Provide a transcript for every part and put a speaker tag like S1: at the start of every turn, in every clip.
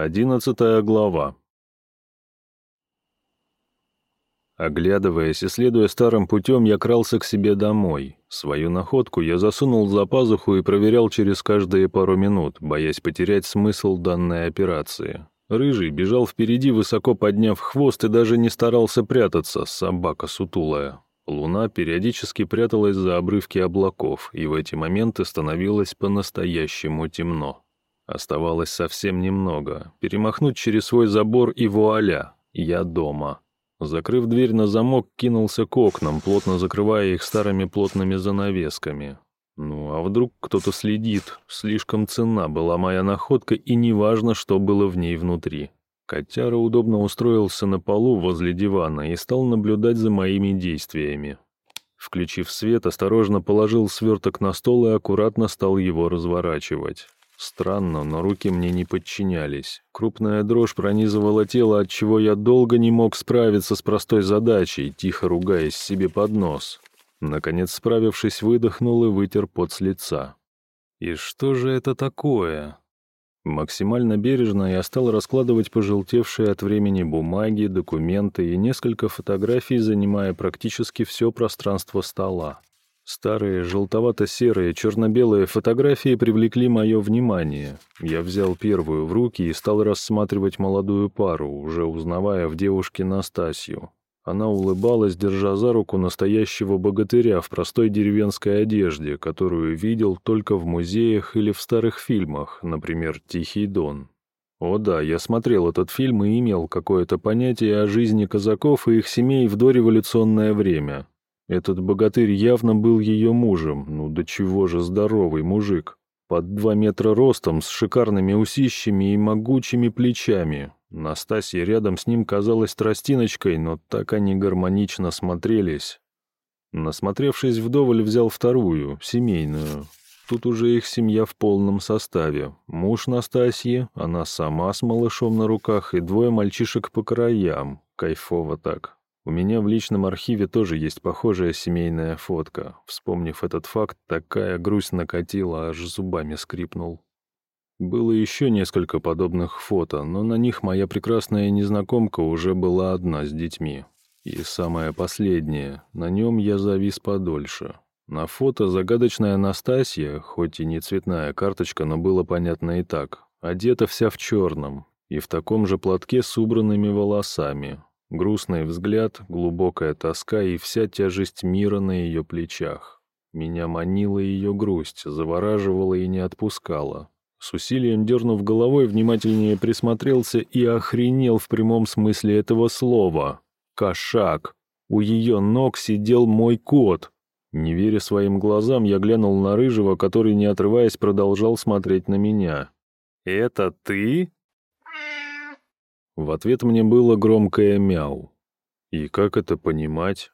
S1: Одиннадцатая глава. Оглядываясь и следуя старым путем, я крался к себе домой. Свою находку я засунул за пазуху и проверял через каждые пару минут, боясь потерять смысл данной операции. Рыжий бежал впереди, высоко подняв хвост и даже не старался прятаться, собака сутулая. Луна периодически пряталась за обрывки облаков, и в эти моменты становилось по-настоящему темно. Оставалось совсем немного. Перемахнуть через свой забор и вуаля, я дома. Закрыв дверь на замок, кинулся к окнам, плотно закрывая их старыми плотными занавесками. Ну, а вдруг кто-то следит? Слишком ценна была моя находка, и неважно, что было в ней внутри. Котяра удобно устроился на полу возле дивана и стал наблюдать за моими действиями. Включив свет, осторожно положил сверток на стол и аккуратно стал его разворачивать. Странно, но руки мне не подчинялись. Крупная дрожь пронизывала тело, от чего я долго не мог справиться с простой задачей, тихо ругаясь себе под нос. Наконец, справившись, выдохнул и вытер пот с лица. «И что же это такое?» Максимально бережно я стал раскладывать пожелтевшие от времени бумаги, документы и несколько фотографий, занимая практически все пространство стола. Старые желтовато-серые черно-белые фотографии привлекли мое внимание. Я взял первую в руки и стал рассматривать молодую пару, уже узнавая в девушке Настасью. Она улыбалась, держа за руку настоящего богатыря в простой деревенской одежде, которую видел только в музеях или в старых фильмах, например, «Тихий дон». О да, я смотрел этот фильм и имел какое-то понятие о жизни казаков и их семей в дореволюционное время. Этот богатырь явно был ее мужем, ну до чего же здоровый мужик. Под два метра ростом, с шикарными усищами и могучими плечами. Настасья рядом с ним казалась тростиночкой, но так они гармонично смотрелись. Насмотревшись вдоволь, взял вторую, семейную. Тут уже их семья в полном составе. Муж Настасьи, она сама с малышом на руках и двое мальчишек по краям. Кайфово так. У меня в личном архиве тоже есть похожая семейная фотка. Вспомнив этот факт, такая грусть накатила, аж зубами скрипнул. Было еще несколько подобных фото, но на них моя прекрасная незнакомка уже была одна с детьми. И самое последнее, на нем я завис подольше. На фото загадочная Анастасия, хоть и не цветная карточка, но было понятно и так, одета вся в черном и в таком же платке с убранными волосами, Грустный взгляд, глубокая тоска и вся тяжесть мира на ее плечах. Меня манила ее грусть, завораживала и не отпускала. С усилием дернув головой, внимательнее присмотрелся и охренел в прямом смысле этого слова. «Кошак!» У ее ног сидел мой кот. Не веря своим глазам, я глянул на Рыжего, который, не отрываясь, продолжал смотреть на меня. «Это ты?» В ответ мне было громкое мяу. И как это понимать?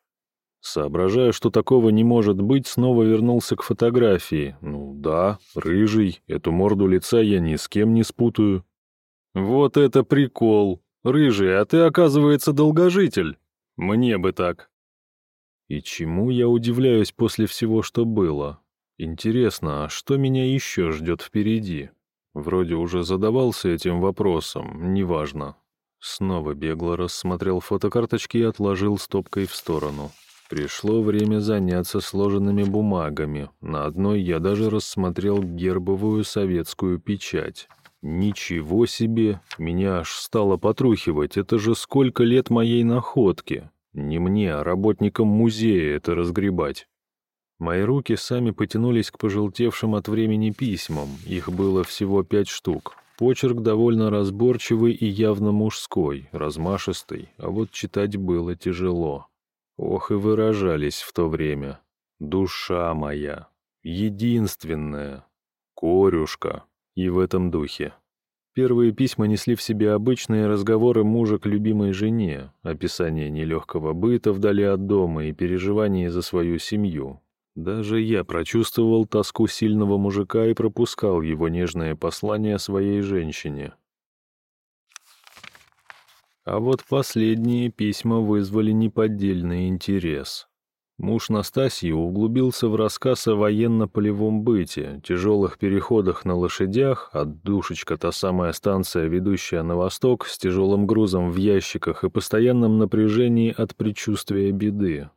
S1: Соображая, что такого не может быть, снова вернулся к фотографии. Ну да, рыжий, эту морду лица я ни с кем не спутаю. Вот это прикол. Рыжий, а ты, оказывается, долгожитель. Мне бы так. И чему я удивляюсь после всего, что было? Интересно, а что меня еще ждет впереди? Вроде уже задавался этим вопросом, неважно. Снова бегло рассмотрел фотокарточки и отложил стопкой в сторону. Пришло время заняться сложенными бумагами. На одной я даже рассмотрел гербовую советскую печать. Ничего себе! Меня аж стало потрухивать. Это же сколько лет моей находки. Не мне, а работникам музея это разгребать. Мои руки сами потянулись к пожелтевшим от времени письмам. Их было всего пять штук. Почерк довольно разборчивый и явно мужской, размашистый, а вот читать было тяжело. Ох и выражались в то время. «Душа моя», «Единственная», «Корюшка» и в этом духе. Первые письма несли в себе обычные разговоры мужа к любимой жене, описание нелегкого быта вдали от дома и переживания за свою семью, даже я прочувствовал тоску сильного мужика и пропускал его нежное послание своей женщине. А вот последние письма вызвали неподдельный интерес. Муж Настасьи углубился в рассказ о военно-полевом быте, тяжелых переходах на лошадях, отдушечка та самая станция, ведущая на восток, с тяжелым грузом в ящиках и постоянном напряжении от предчувствия беды.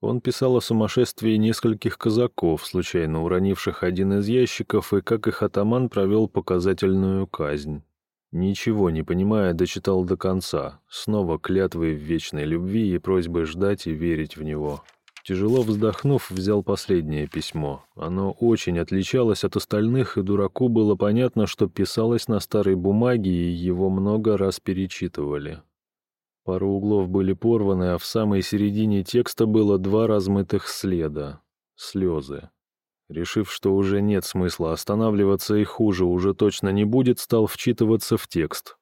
S1: Он писал о сумасшествии нескольких казаков, случайно уронивших один из ящиков, и как их атаман провел показательную казнь. Ничего не понимая, дочитал до конца, снова клятвы в вечной любви и просьбой ждать и верить в него. Тяжело вздохнув, взял последнее письмо. Оно очень отличалось от остальных, и дураку было понятно, что писалось на старой бумаге, и его много раз перечитывали. Пару углов были порваны, а в самой середине текста было два размытых следа — слезы. Решив, что уже нет смысла останавливаться и хуже уже точно не будет, стал вчитываться в текст.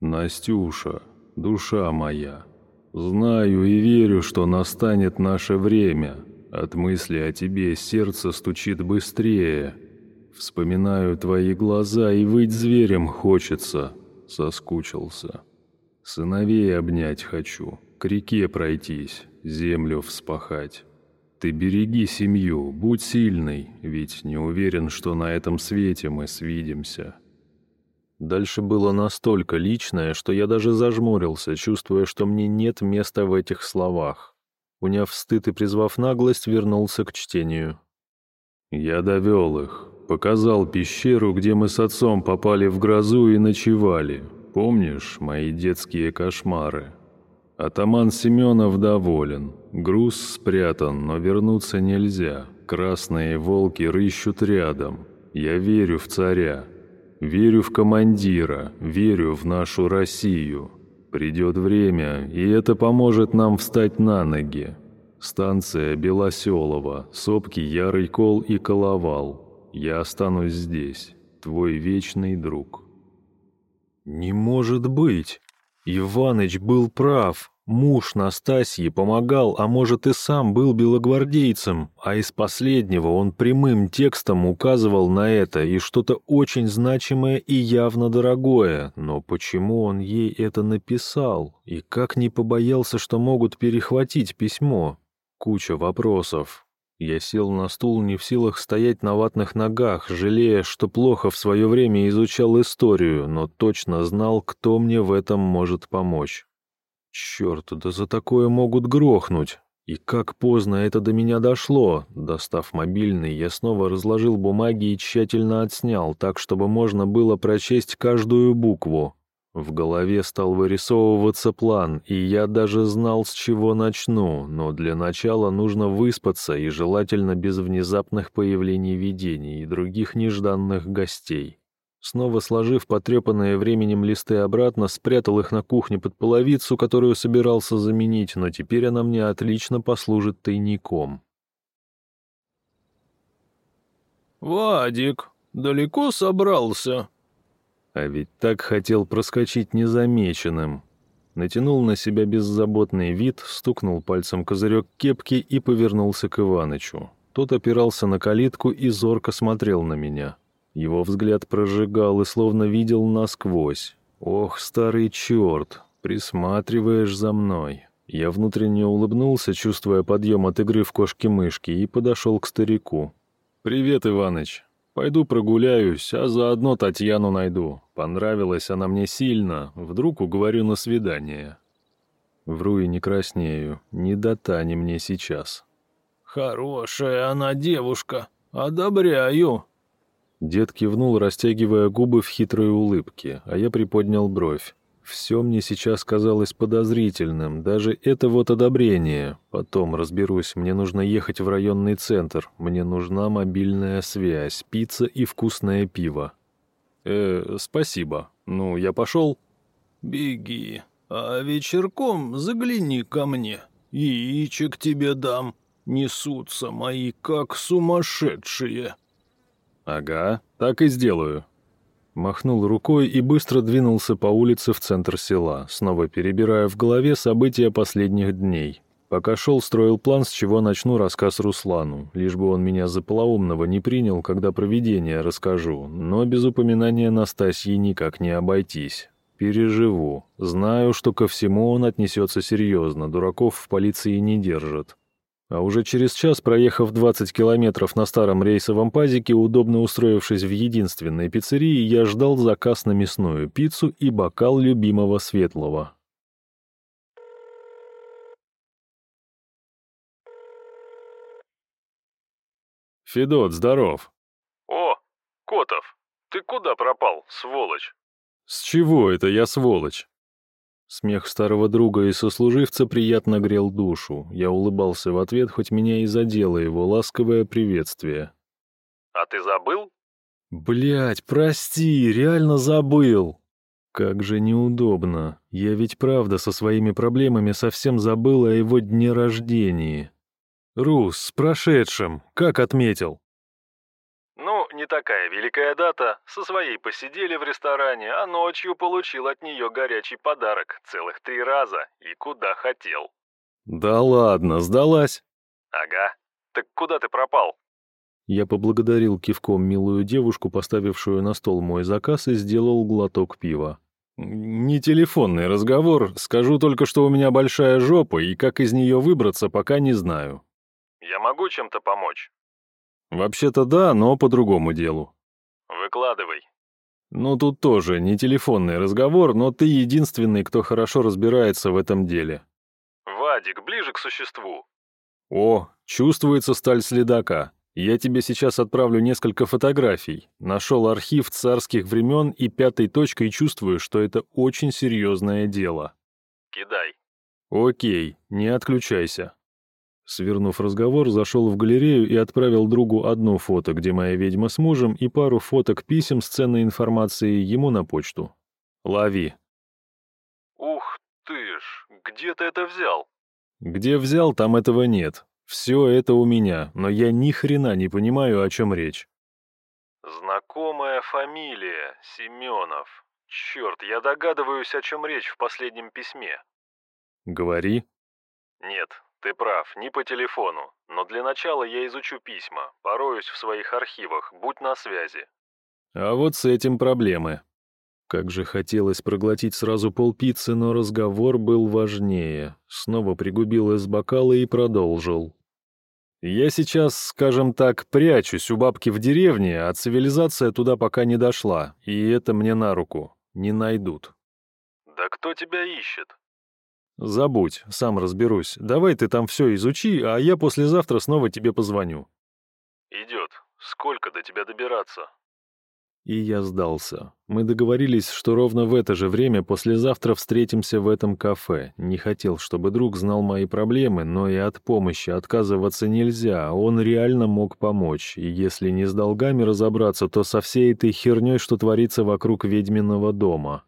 S1: «Настюша, душа моя, знаю и верю, что настанет наше время. От мысли о тебе сердце стучит быстрее. Вспоминаю твои глаза, и выть зверем хочется. Соскучился». Сыновей обнять хочу, к реке пройтись, землю вспахать. Ты береги семью, будь сильный, ведь не уверен, что на этом свете мы свидимся». Дальше было настолько личное, что я даже зажмурился, чувствуя, что мне нет места в этих словах. Уняв стыд и призвав наглость, вернулся к чтению. «Я довел их, показал пещеру, где мы с отцом попали в грозу и ночевали. Помнишь мои детские кошмары? Атаман Семенов доволен. Груз спрятан, но вернуться нельзя. Красные волки рыщут рядом. Я верю в царя. Верю в командира. Верю в нашу Россию. Придет время, и это поможет нам встать на ноги. Станция Белоселова, сопки Ярый Кол и Коловал. Я останусь здесь, твой вечный друг». «Не может быть! Иваныч был прав. Муж Настасьи помогал, а может и сам был белогвардейцем, а из последнего он прямым текстом указывал на это и что-то очень значимое и явно дорогое. Но почему он ей это написал? И как не побоялся, что могут перехватить письмо? Куча вопросов. Я сел на стул, не в силах стоять на ватных ногах, жалея, что плохо в свое время изучал историю, но точно знал, кто мне в этом может помочь. Черт, да за такое могут грохнуть. И как поздно это до меня дошло. Достав мобильный, я снова разложил бумаги и тщательно отснял, так, чтобы можно было прочесть каждую букву. В голове стал вырисовываться план, и я даже знал, с чего начну, но для начала нужно выспаться и желательно без внезапных появлений видений и других нежданных гостей. Снова сложив потрепанные временем листы обратно, спрятал их на кухне под половицу, которую собирался заменить, но теперь она мне отлично послужит тайником.
S2: «Вадик, далеко собрался?»
S1: А ведь так хотел проскочить незамеченным. Натянул на себя беззаботный вид, стукнул пальцем козырек кепки и повернулся к Иванычу. Тот опирался на калитку и зорко смотрел на меня. Его взгляд прожигал и словно видел насквозь. «Ох, старый черт, присматриваешь за мной». Я внутренне улыбнулся, чувствуя подъем от игры в кошки-мышки, и подошел к старику. «Привет, Иваныч. Пойду прогуляюсь, а заодно Татьяну найду. Понравилась она мне сильно, вдруг уговорю на свидание. Вру и не краснею, не до Тани мне сейчас.
S2: «Хорошая она девушка, одобряю».
S1: Дед кивнул, растягивая губы в хитрой улыбке, а я приподнял бровь. Все мне сейчас казалось подозрительным, даже это вот одобрение. Потом разберусь, мне нужно ехать в районный центр, мне нужна мобильная связь, пицца и вкусное пиво. Э, спасибо. Ну, я пошел?
S2: Беги, а вечерком загляни ко мне, яичек тебе дам. Несутся мои, как сумасшедшие.
S1: Ага, так и сделаю. Махнул рукой и быстро двинулся по улице в центр села, снова перебирая в голове события последних дней. Пока шел, строил план, с чего начну рассказ Руслану, лишь бы он меня за полоумного не принял, когда провидение расскажу, но без упоминания Настасьи никак не обойтись. Переживу. Знаю, что ко всему он отнесется серьезно, дураков в полиции не держат. А уже через час, проехав 20 километров на старом рейсовом пазике, удобно устроившись в единственной пиццерии, я ждал заказ на мясную пиццу и бокал любимого светлого. Федот, здоров.
S2: О, Котов, ты куда пропал, сволочь?
S1: С чего это я сволочь? Смех старого друга и сослуживца приятно грел душу. Я улыбался в ответ, хоть меня и задело его ласковое приветствие.
S2: «А ты забыл?»
S1: Блять, прости, реально забыл!» Как же неудобно. Я ведь правда со своими проблемами совсем забыл о его дне рождения. Рус, с прошедшим, как отметил?
S2: Ну, не такая великая дата. Со своей посидели в ресторане, а ночью получил от нее горячий подарок. Целых три раза. И куда хотел.
S1: Да ладно, сдалась?
S2: Ага. Так куда ты пропал?
S1: Я поблагодарил кивком милую девушку, поставившую на стол мой заказ, и сделал глоток пива. «Не телефонный разговор, скажу только, что у меня большая жопа, и как из нее выбраться, пока не знаю».
S2: «Я могу чем-то помочь?»
S1: «Вообще-то да, но по другому делу».
S2: «Выкладывай».
S1: «Ну, тут тоже не телефонный разговор, но ты единственный, кто хорошо разбирается в этом деле».
S2: «Вадик, ближе к существу».
S1: «О, чувствуется сталь следака. Я тебе сейчас отправлю несколько фотографий. Нашел архив царских времен и пятой точкой чувствую, что это очень серьезное дело».
S2: «Кидай».
S1: «Окей, не отключайся». Свернув разговор, зашел в галерею и отправил другу одно фото, где моя ведьма с мужем, и пару фоток писем с ценной информацией ему на почту. Лови.
S2: Ух ты ж, где ты это взял?
S1: Где взял, там этого нет. Все это у меня, но я ни хрена не понимаю, о чем речь.
S2: Знакомая фамилия, Семенов. Черт, я догадываюсь, о чем речь в последнем письме.
S1: Говори.
S2: Нет, ты прав, не по телефону. Но для начала я изучу письма, пороюсь в своих архивах, будь на связи.
S1: А вот с этим проблемы. Как же хотелось проглотить сразу полпиццы, но разговор был важнее. Снова пригубил из бокала и продолжил. Я сейчас, скажем так, прячусь у бабки в деревне, а цивилизация туда пока не дошла, и это мне на руку. Не найдут.
S2: Да кто тебя ищет?
S1: Забудь, сам разберусь. Давай ты там все изучи, а я послезавтра снова тебе позвоню.
S2: Идет. Сколько до тебя добираться?
S1: И я сдался. Мы договорились, что ровно в это же время послезавтра встретимся в этом кафе. Не хотел, чтобы друг знал мои проблемы, но и от помощи отказываться нельзя. Он реально мог помочь. И если не с долгами разобраться, то со всей этой херней, что творится вокруг ведьминого дома.